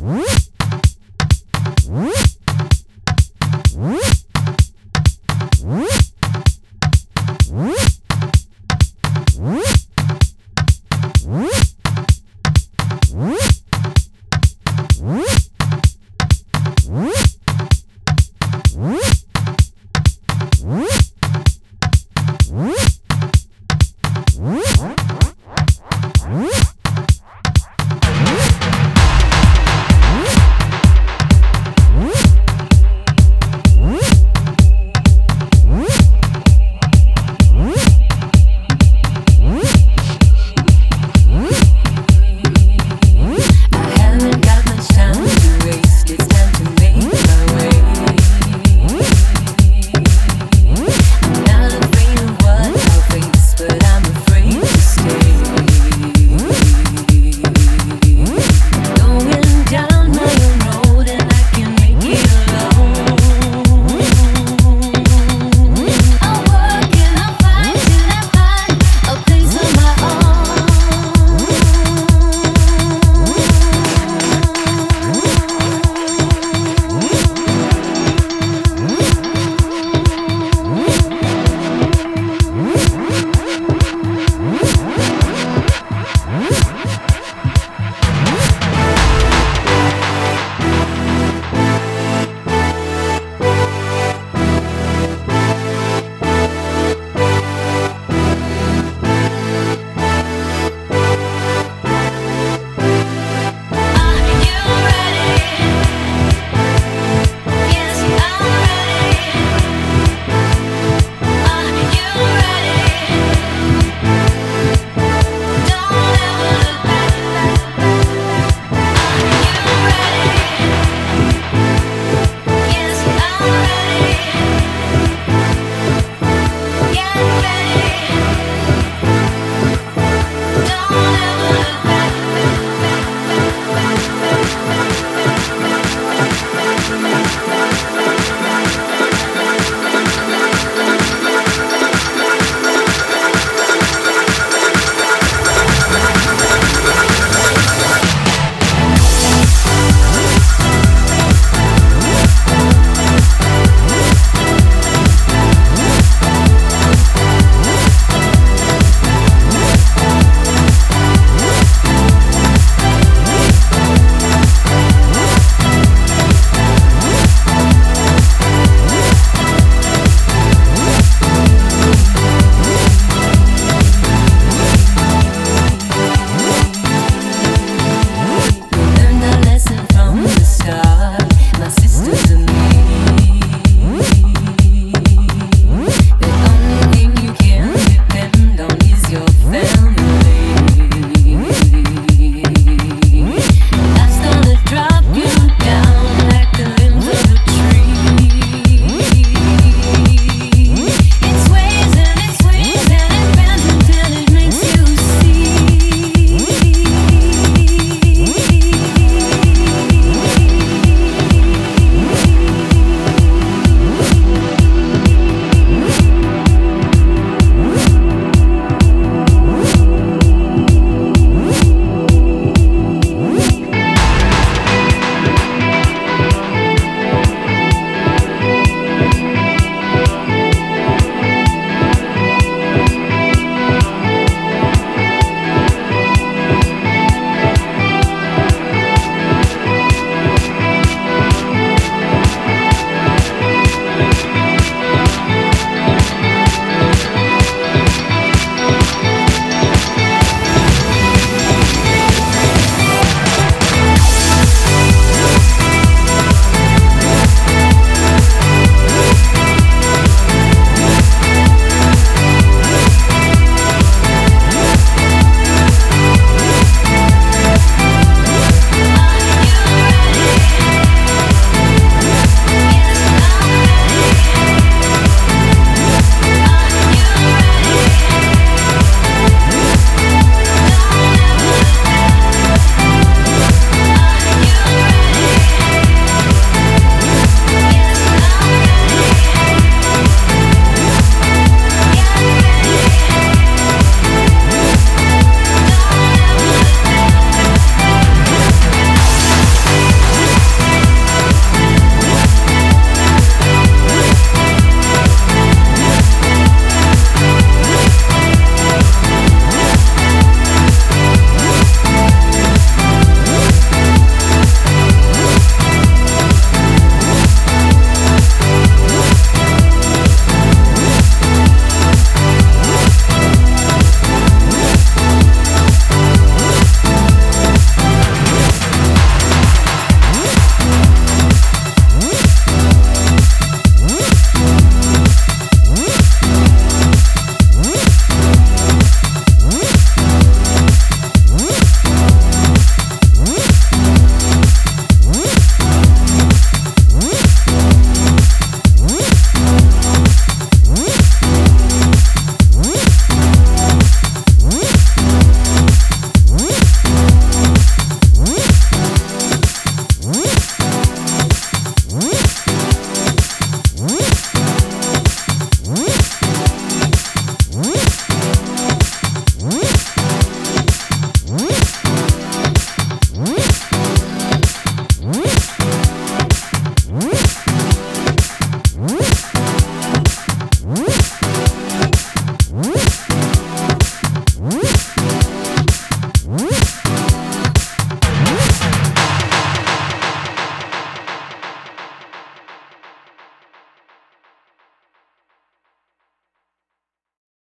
Woo!